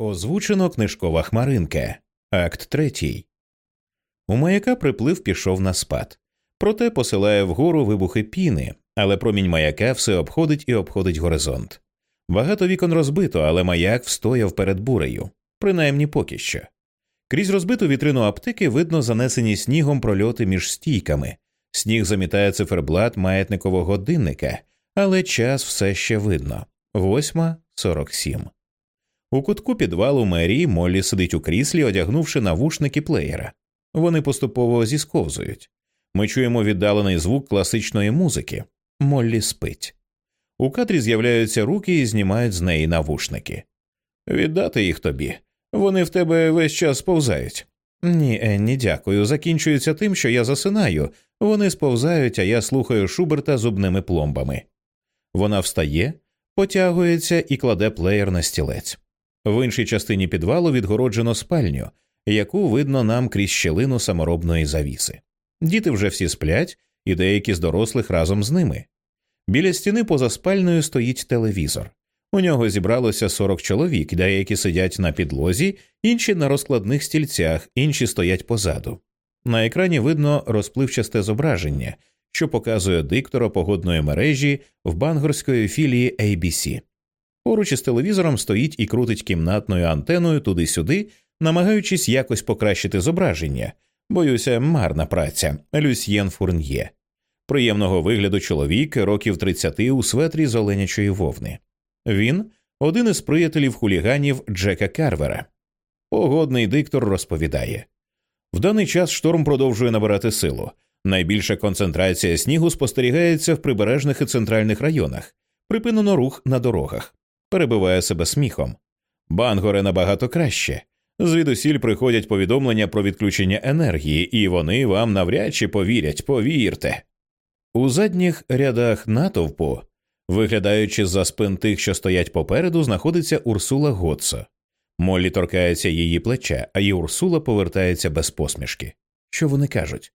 Озвучено книжкова хмаринка. Акт третій. У маяка приплив пішов на спад. Проте посилає вгору вибухи піни, але промінь маяка все обходить і обходить горизонт. Багато вікон розбито, але маяк встояв перед бурею, принаймні поки що. Крізь розбиту вітрину аптеки видно занесені снігом прольоти між стійками. Сніг замітає циферблат маятникового годинника, але час все ще видно восьма сорок сім. У кутку підвалу мерії Моллі сидить у кріслі, одягнувши навушники плеєра. Вони поступово зісковзують. Ми чуємо віддалений звук класичної музики. Моллі спить. У кадрі з'являються руки і знімають з неї навушники. Віддати їх тобі. Вони в тебе весь час сповзають. Ні, Енні, дякую. Закінчується тим, що я засинаю. Вони сповзають, а я слухаю Шуберта зубними пломбами. Вона встає, потягується і кладе плеєр на стілець. В іншій частині підвалу відгороджено спальню, яку видно нам крізь щелину саморобної завіси. Діти вже всі сплять, і деякі з дорослих разом з ними. Біля стіни поза спальною стоїть телевізор. У нього зібралося 40 чоловік, деякі сидять на підлозі, інші на розкладних стільцях, інші стоять позаду. На екрані видно розпливчасте зображення, що показує диктора погодної мережі в бангорської філії ABC. Поруч із телевізором стоїть і крутить кімнатною антеною туди-сюди, намагаючись якось покращити зображення. Боюся, марна праця Люсьєн Фурньє. Приємного вигляду чоловік років 30 у светрі з оленячої вовни. Він один із приятелів хуліганів Джека Карвера. Погодний диктор розповідає в даний час шторм продовжує набирати силу. Найбільша концентрація снігу спостерігається в прибережних і центральних районах, припинено рух на дорогах, перебиває себе сміхом. Бангоре набагато краще. Звідусіль приходять повідомлення про відключення енергії, і вони вам навряд чи повірять, повірте. У задніх рядах натовпу, виглядаючи за спин тих, що стоять попереду, знаходиться Урсула Готсо. Моллі торкається її плеча, а і Урсула повертається без посмішки. Що вони кажуть?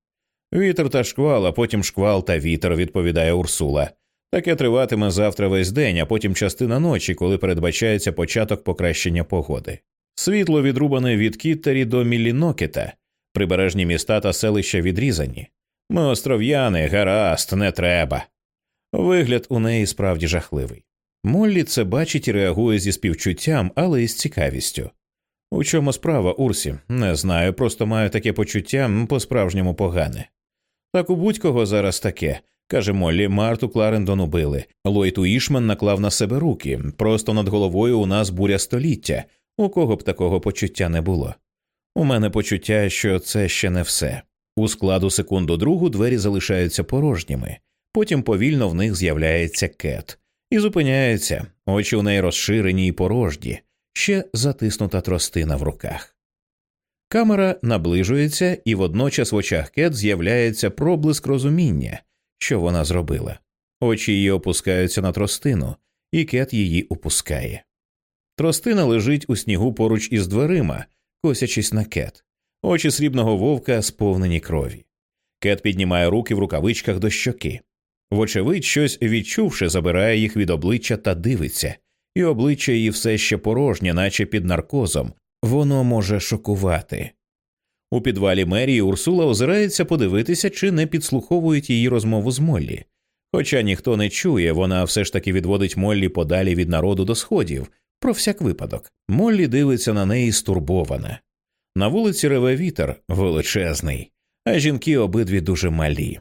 Вітер та шквал, а потім шквал та вітер, відповідає Урсула. Таке триватиме завтра весь день, а потім частина ночі, коли передбачається початок покращення погоди. Світло відрубане від Кіттері до Мілінокета, прибережні міста та селища відрізані. Ми остров'яни, гаразд, не треба. Вигляд у неї справді жахливий. Моллі це бачить і реагує зі співчуттям, але й з цікавістю. У чому справа, Урсі? Не знаю, просто маю таке почуття по справжньому погане. Так у будь-кого зараз таке, каже Моллі, Марту Кларендон убили. Лойту Ішман наклав на себе руки. Просто над головою у нас буря століття, у кого б такого почуття не було. У мене почуття, що це ще не все. У складу секунду другу двері залишаються порожніми, потім повільно в них з'являється кет і зупиняється, очі у неї розширені і порожні, ще затиснута тростина в руках. Камера наближується, і водночас в очах кет з'являється проблиск розуміння, що вона зробила. Очі її опускаються на тростину, і кет її опускає. Тростина лежить у снігу поруч із дверима, косячись на кет, очі срібного вовка сповнені крові. Кет піднімає руки в рукавичках до щоки. Вочевидь, щось відчувши, забирає їх від обличчя та дивиться, і обличчя її все ще порожнє, наче під наркозом, воно може шокувати. У підвалі мерії Урсула озирається подивитися, чи не підслуховують її розмову з Моллі. Хоча ніхто не чує, вона все ж таки відводить Моллі подалі від народу до сходів, про всяк випадок. Моллі дивиться на неї стурбована. На вулиці реве вітер величезний, а жінки обидві дуже малі.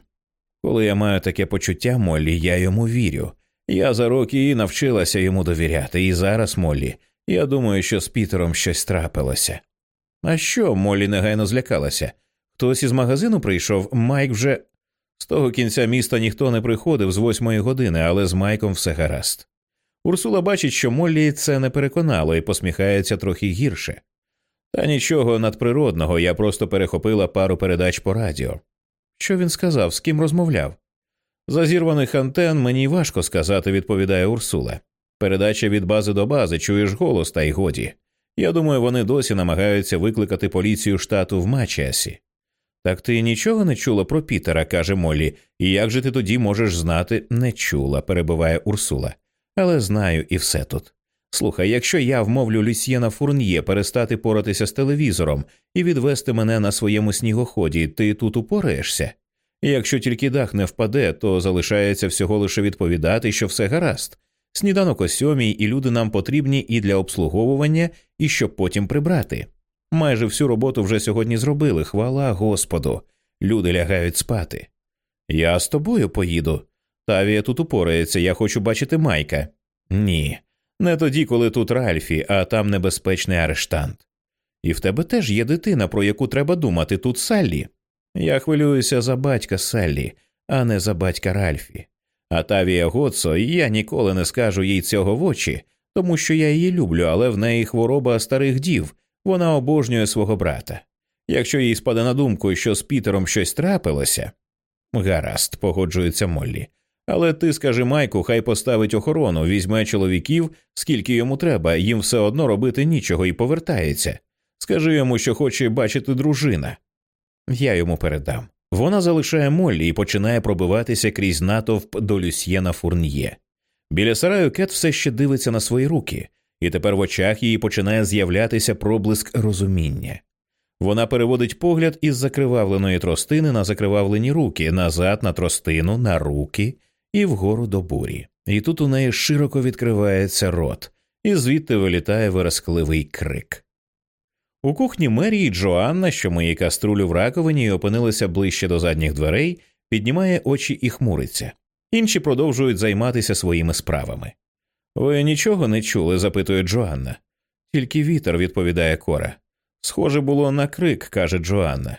Коли я маю таке почуття Моллі, я йому вірю. Я за роки і навчилася йому довіряти, і зараз, Моллі, я думаю, що з Пітером щось трапилося. А що, Моллі негайно злякалася? Хтось із магазину прийшов, Майк вже. З того кінця міста ніхто не приходив з восьмої години, але з Майком все гаразд. Урсула бачить, що Моллі це не переконало і посміхається трохи гірше. Та нічого надприродного, я просто перехопила пару передач по радіо. Що він сказав, з ким розмовляв? За зірваних антен мені важко сказати, відповідає Урсула. Передача від бази до бази, чуєш голос, та й годі. Я думаю, вони досі намагаються викликати поліцію штату в Мачіасі. Так ти нічого не чула про Пітера, каже Моллі, і як же ти тоді можеш знати, не чула, перебиває Урсула. Але знаю і все тут. Слухай, якщо я вмовлю Люсьєна Фурньє перестати поратися з телевізором і відвести мене на своєму снігоході, ти тут упораєшся? Якщо тільки дах не впаде, то залишається всього лише відповідати, що все гаразд. Сніданок о сьомій, і люди нам потрібні і для обслуговування, і щоб потім прибрати. Майже всю роботу вже сьогодні зробили, хвала Господу. Люди лягають спати. Я з тобою поїду. Тавія тут упорається, я хочу бачити Майка. Ні, не тоді, коли тут Ральфі, а там небезпечний арештант. І в тебе теж є дитина, про яку треба думати тут Саллі. Я хвилююся за батька Саллі, а не за батька Ральфі. А Тавія Гоцо, я ніколи не скажу їй цього в очі, тому що я її люблю, але в неї хвороба старих дів, вона обожнює свого брата. Якщо їй спаде на думку, що з Пітером щось трапилося. Гаразд, погоджується Моллі. Але ти скажи Майку, хай поставить охорону, візьме чоловіків, скільки йому треба, їм все одно робити нічого і повертається. Скажи йому, що хоче бачити дружина. Я йому передам. Вона залишає Моллі і починає пробиватися крізь натовп до Люсьєна Фурньє. Біля сараю Кет все ще дивиться на свої руки, і тепер в очах її починає з'являтися проблиск розуміння. Вона переводить погляд із закривавленої тростини на закривавлені руки, назад на тростину, на руки і вгору до бурі. І тут у неї широко відкривається рот, і звідти вилітає виразкливий крик. У кухні Мерії Джоанна, що миє каструлю в раковині і опинилася ближче до задніх дверей, піднімає очі і хмуриться. Інші продовжують займатися своїми справами. Ви нічого не чули? запитує Джоанна. Тільки вітер, відповідає Кора. Схоже було на крик, каже Джоанна.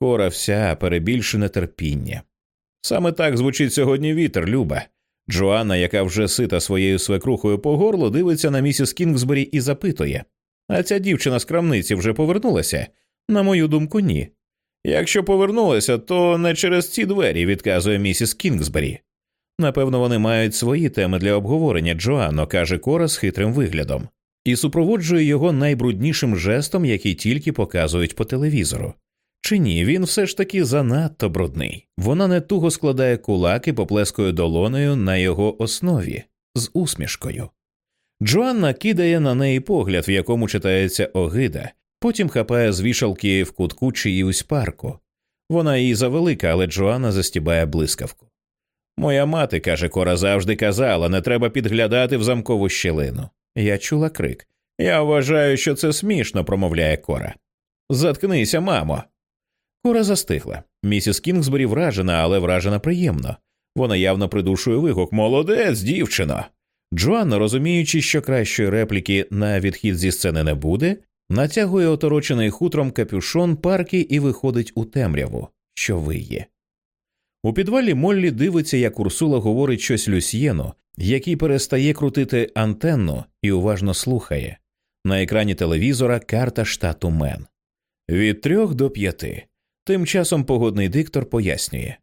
Кора вся перебільшене терпіння. Саме так звучить сьогодні вітер, Люба. Джоанна, яка вже сита своєю свекрухою по горло, дивиться на місіс Кінгсбері і запитує А ця дівчина з крамниці вже повернулася? На мою думку, ні. Якщо повернулася, то не через ці двері, відказує місіс Кінгсбері. Напевно, вони мають свої теми для обговорення, Джоанно, каже Кора з хитрим виглядом, і супроводжує його найбруднішим жестом, який тільки показують по телевізору. Чи ні, він все ж таки занадто брудний. Вона не туго складає кулаки поплескою долоною на його основі з усмішкою. Джоанна кидає на неї погляд, в якому читається огида, потім хапає з вішалки в кутку чиїусь парку. Вона їй завелика, але Джоанна застібає блискавку. Моя мати, каже Кора, завжди казала, не треба підглядати в замкову щелину. Я чула крик. Я вважаю, що це смішно, промовляє Кора. Заткнися, мамо. Кора застигла. Місіс Кінгсбері вражена, але вражена приємно. Вона явно придушує вигук Молодець, дівчино. Джоанна, розуміючи, що кращої репліки на відхід зі сцени не буде, натягує оторочений хутром капюшон парки і виходить у темряву, що виє. У підвалі Моллі дивиться, як Урсула говорить щось Люсьєну, який перестає крутити антенну і уважно слухає. На екрані телевізора карта штату Мен. Від трьох до п'яти. Тим часом погодний диктор пояснює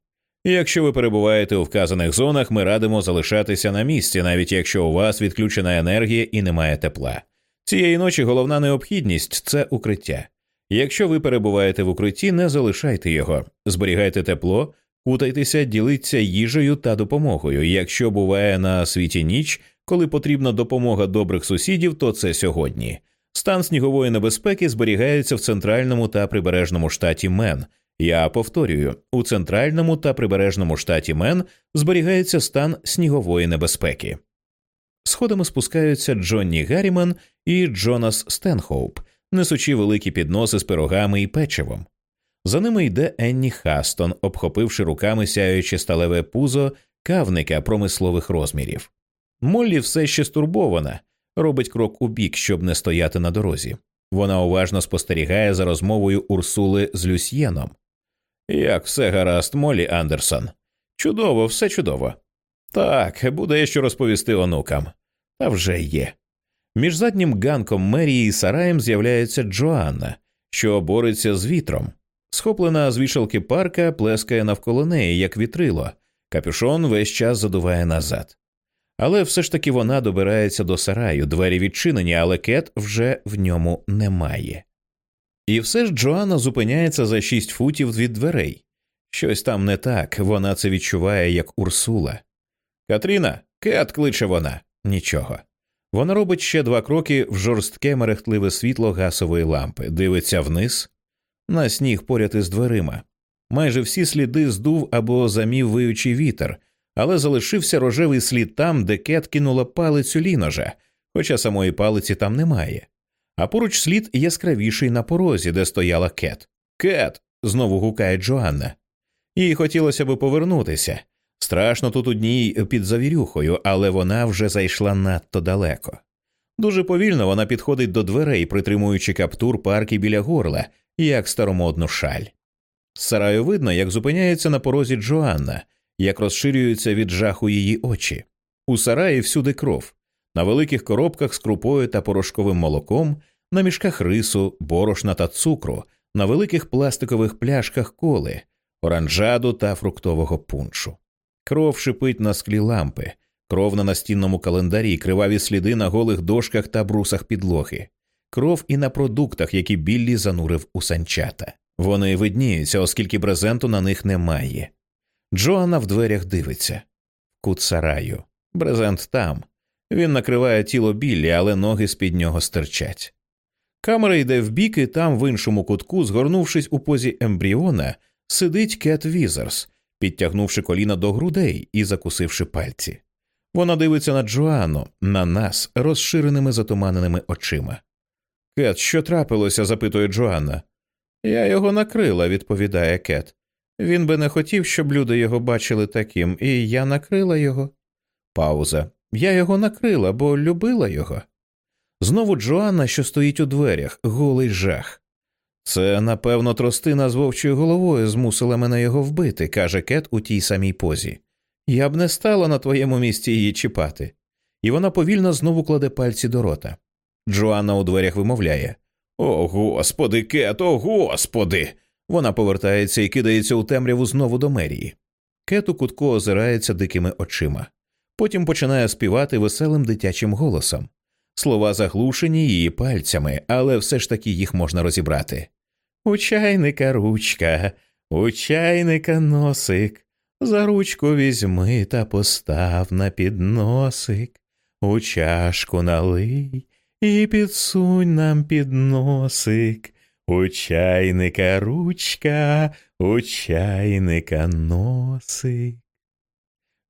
якщо ви перебуваєте у вказаних зонах, ми радимо залишатися на місці, навіть якщо у вас відключена енергія і немає тепла. Цієї ночі головна необхідність це укриття. Якщо ви перебуваєте в укритті, не залишайте його, зберігайте тепло, кутайтеся, діліться їжею та допомогою. Якщо буває на світі ніч, коли потрібна допомога добрих сусідів, то це сьогодні. Стан снігової небезпеки зберігається в центральному та прибережному штаті Мен. Я повторюю, у центральному та прибережному штаті Мен зберігається стан снігової небезпеки. Сходами спускаються Джонні Гарріман і Джонас Стенхоуп, несучи великі підноси з пирогами і печивом. За ними йде Енні Хастон, обхопивши руками сяюче сталеве пузо кавника промислових розмірів. Моллі все ще стурбована, робить крок у бік, щоб не стояти на дорозі. Вона уважно спостерігає за розмовою Урсули з Люсьєном. Як все гаразд, Молі Андерсон. Чудово, все чудово. Так, буде що розповісти онукам. Та вже є. Між заднім ганком Мерії і Сараєм з'являється Джоанна, що бореться з вітром. Схоплена з вішалки парка, плескає навколо неї, як вітрило, капюшон весь час задуває назад. Але все ж таки вона добирається до сараю, двері відчинені, але кет вже в ньому немає. І все ж Джоанна зупиняється за шість футів від дверей. Щось там не так, вона це відчуває, як Урсула. Катріна, кет кличе вона. Нічого. Вона робить ще два кроки в жорстке мерехтливе світло гасової лампи, дивиться вниз на сніг поряд із дверима. Майже всі сліди здув або замів виючий вітер, але залишився рожевий слід там, де кет кинула палицю ліножа, хоча самої палиці там немає. А поруч слід яскравіший на порозі, де стояла кет. Кет. знову гукає Джоанна. Їй хотілося би повернутися. Страшно тут одній під завірюхою, але вона вже зайшла надто далеко. Дуже повільно вона підходить до дверей, притримуючи каптур парки біля горла, як старомодну шаль. З сараю видно, як зупиняється на порозі Джоанна, як розширюються від жаху її очі. У сараї всюди кров, на великих коробках з крупою та порошковим молоком, на мішках рису, борошна та цукру, на великих пластикових пляшках коли, оранжаду та фруктового пуншу. Кров шипить на склі лампи, кров на настінному календарі, криваві сліди на голих дошках та брусах підлоги, кров і на продуктах, які Біллі занурив у санчата. Вони видніються, оскільки брезенту на них немає. Джоанна в дверях дивиться. Кут сараю. Брезент там. Він накриває тіло Біллі, але ноги з під нього стирчать. Камера йде вбік, і там, в іншому кутку, згорнувшись у позі ембріона, сидить Кет Візерс, підтягнувши коліна до грудей і закусивши пальці. Вона дивиться на Джоанну, на нас, розширеними затуманеними очима. Кет, що трапилося? запитує Джоанна. Я його накрила, відповідає Кет. Він би не хотів, щоб люди його бачили таким, і я накрила його. Пауза. Я його накрила, бо любила його. Знову Джоанна, що стоїть у дверях, голий жах. Це, напевно, тростина з вовчою головою змусила мене його вбити, каже Кет у тій самій позі. Я б не стала на твоєму місці її чіпати. І вона повільно знову кладе пальці до рота. Джоанна у дверях вимовляє О, господи, Кет, о господи. Вона повертається і кидається у темряву знову до мерії. Кет у кутку озирається дикими очима. Потім починає співати веселим дитячим голосом. Слова заглушені її пальцями, але все ж таки їх можна розібрати. У чайника ручка, у чайника носик, за ручку візьми та постав на підносик, у чашку налий і підсунь нам підносик, у чайника ручка, у чайника носик.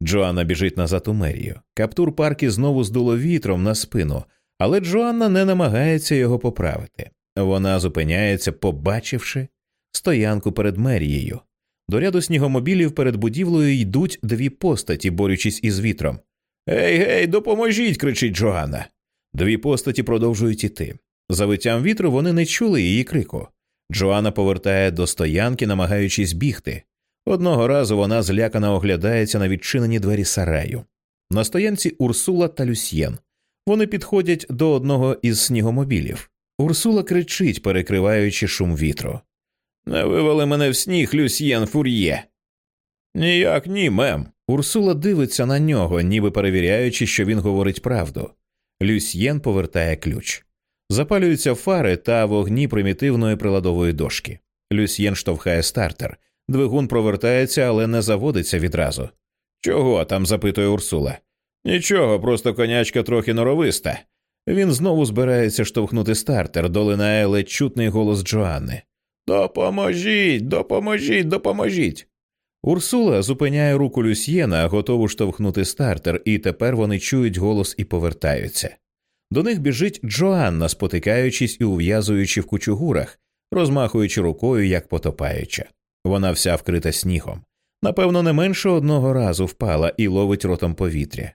Джоанна біжить назад у мерію. Каптур парки знову здуло вітром на спину, але Джоанна не намагається його поправити. Вона зупиняється, побачивши стоянку перед мерією. До ряду снігомобілів перед будівлею йдуть дві постаті, борючись із вітром. Гей, гей, допоможіть! кричить Джоанна. Дві постаті продовжують іти. За виттям вітру вони не чули її крику. Джоанна повертає до стоянки, намагаючись бігти. Одного разу вона злякано оглядається на відчинені двері сараю. На стоянці Урсула та Люсьєн. Вони підходять до одного із снігомобілів. Урсула кричить, перекриваючи шум вітру. Не вивели мене в сніг, Люсьєн фур'є. Ніяк ні, мем. Урсула дивиться на нього, ніби перевіряючи, що він говорить правду. Люсьєн повертає ключ. Запалюються фари та вогні примітивної приладової дошки. Люсьєн штовхає стартер. Двигун провертається, але не заводиться відразу. Чого там? запитує Урсула. Нічого, просто конячка трохи норовиста. Він знову збирається штовхнути стартер, долинає ледь чутний голос Джоанни. Допоможіть, допоможіть, допоможіть. Урсула зупиняє руку Люсьєна, готову штовхнути стартер, і тепер вони чують голос і повертаються. До них біжить Джоанна, спотикаючись і ув'язуючи в кучугурах, розмахуючи рукою, як потопаюча. Вона вся вкрита снігом. Напевно, не менше одного разу впала і ловить ротом повітря.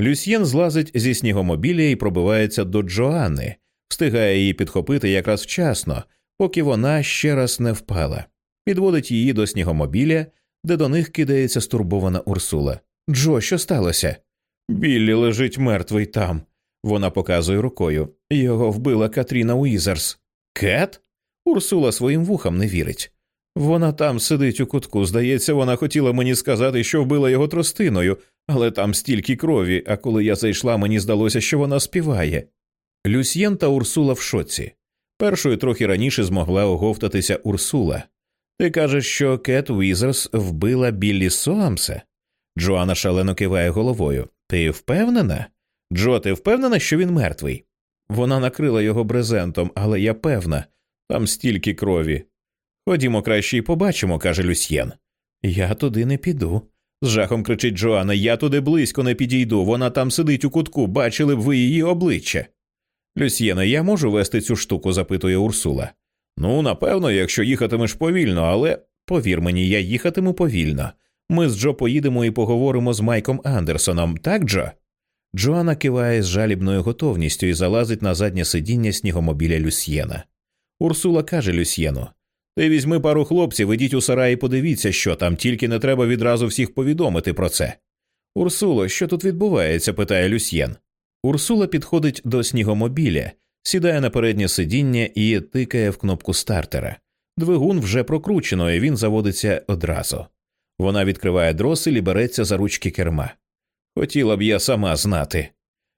Люсьєн злазить зі снігомобіля і пробивається до Джоанни, встигає її підхопити якраз вчасно, поки вона ще раз не впала, підводить її до снігомобіля, де до них кидається стурбована Урсула. Джо, що сталося? Біллі лежить мертвий там. Вона показує рукою. Його вбила Катріна Уізерс. Кет? Урсула своїм вухам не вірить. Вона там сидить у кутку. Здається, вона хотіла мені сказати, що вбила його тростиною, але там стільки крові, а коли я зайшла, мені здалося, що вона співає. Люсьєн та Урсула в шоці. Першою трохи раніше змогла оговтатися Урсула. Ти кажеш, що Кет Візерс вбила Біллі Соамса? Джоанна шалено киває головою. Ти впевнена? Джо, ти впевнена, що він мертвий? Вона накрила його брезентом, але я певна, там стільки крові. Ходімо краще і побачимо, каже Люсьєн. Я туди не піду. З жахом кричить Джоанна, я туди близько не підійду. Вона там сидить у кутку, бачили б ви її обличчя. Люсьєне, я можу вести цю штуку? запитує Урсула. Ну, напевно, якщо їхатимеш повільно, але повір мені, я їхатиму повільно. Ми з Джо поїдемо і поговоримо з Майком Андерсоном, так, Джо? Джоанна киває з жалібною готовністю і залазить на заднє сидіння снігомобіля Люсьєна. Урсула каже Люсьєну Ти візьми пару хлопців, ідіть у сарай і подивіться, що там, тільки не треба відразу всіх повідомити про це. Урсуло, що тут відбувається? питає Люсьєн. Урсула підходить до снігомобіля, сідає на переднє сидіння і тикає в кнопку стартера. Двигун вже прокручено, і він заводиться одразу. Вона відкриває дросель і береться за ручки керма. Хотіла б я сама знати.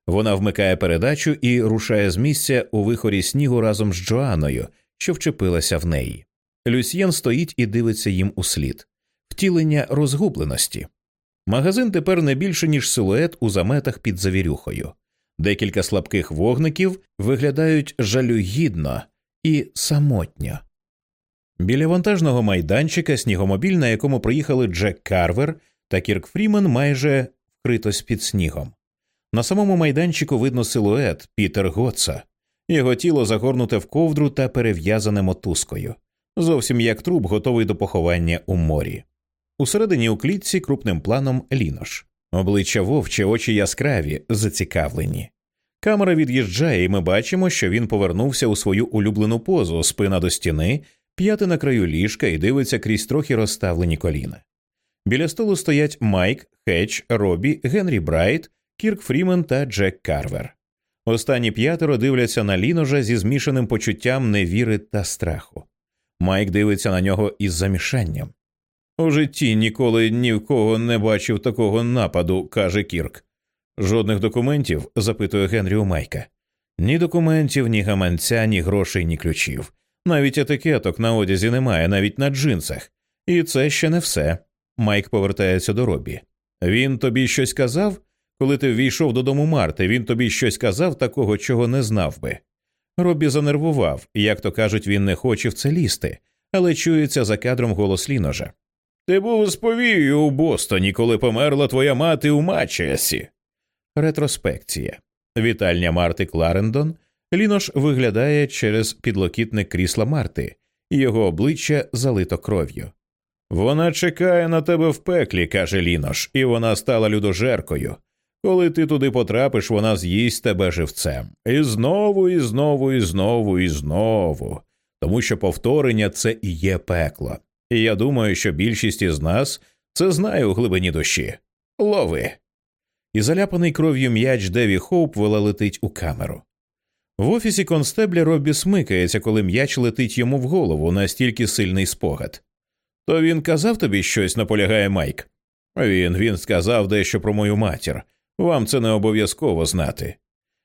Вона вмикає передачу і рушає з місця у вихорі снігу разом з Джоанною, що вчепилася в неї. Люсьєн стоїть і дивиться їм у слід. втілення розгубленості. Магазин тепер не більше, ніж силует у заметах під завірюхою. Декілька слабких вогників виглядають жалюгідно і самотньо. Біля вантажного майданчика снігомобіль, на якому приїхали Джек Карвер та Кірк Фрімен, майже вкритось під снігом. На самому майданчику видно силует Пітер Готса, його тіло загорнуте в ковдру та перев'язане мотузкою, зовсім як труп, готовий до поховання у морі. Усередині у клітці крупним планом лінош, обличчя вовче, очі яскраві, зацікавлені. Камера від'їжджає, і ми бачимо, що він повернувся у свою улюблену позу, спина до стіни, п'яти на краю ліжка і дивиться крізь трохи розставлені коліна. Біля столу стоять Майк, Хетч, Робі, Генрі Брайт, Кірк Фрімен та Джек Карвер. Останні п'ятеро дивляться на Ліножа зі змішаним почуттям невіри та страху. Майк дивиться на нього із замішанням. У житті ніколи ні в кого не бачив такого нападу, каже Кірк. Жодних документів? запитує Генрі у Майка. Ні документів, ні гаманця, ні грошей, ні ключів. Навіть етикеток на одязі немає, навіть на джинсах. І це ще не все. Майк повертається до Робі. Він тобі щось казав? Коли ти ввійшов додому Марти, він тобі щось казав такого, чого не знав би. Робі занервував, як то кажуть, він не хоче в це лізти, але чується за кадром голос ліножа. Ти був з повією у Бостоні, коли померла твоя мати у Мачесі. Ретроспекція. Вітальня Марти Кларендон. Лінош виглядає через підлокітник крісла Марти, і його обличчя залито кров'ю. Вона чекає на тебе в пеклі, каже Лінош, і вона стала людожеркою. Коли ти туди потрапиш, вона з'їсть тебе живцем. І знову, і знову, і знову, і знову. Тому що повторення це і є пекло. І я думаю, що більшість із нас це знає у глибині душі. Лови. І заляпаний кров'ю м'яч Деві Хоуп летить у камеру. В офісі констебля Роббі смикається, коли м'яч летить йому в голову настільки сильний спогад. То він казав тобі щось, наполягає Майк. Він він сказав дещо про мою матір. Вам це не обов'язково знати.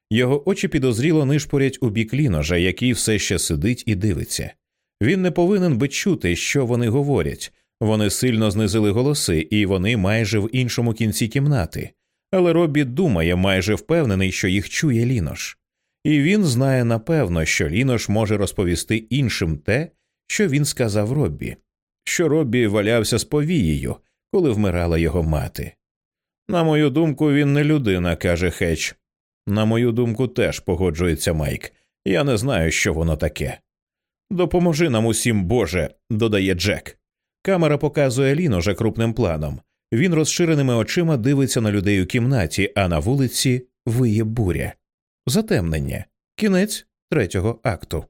Його очі підозріло нишпорять у бік ліножа, який все ще сидить і дивиться. Він не повинен би чути, що вони говорять. Вони сильно знизили голоси, і вони майже в іншому кінці кімнати. Але Робі думає, майже впевнений, що їх чує лінош. І він знає напевно, що лінош може розповісти іншим те, що він сказав Роббі, що Роббі валявся з повією, коли вмирала його мати. На мою думку, він не людина, каже Хетч. На мою думку, теж погоджується Майк. Я не знаю, що воно таке. Допоможи нам усім, Боже, додає Джек. Камера показує Ліножа крупним планом. Він розширеними очима дивиться на людей у кімнаті, а на вулиці виє буря. Затемнення. Кінець третього акту.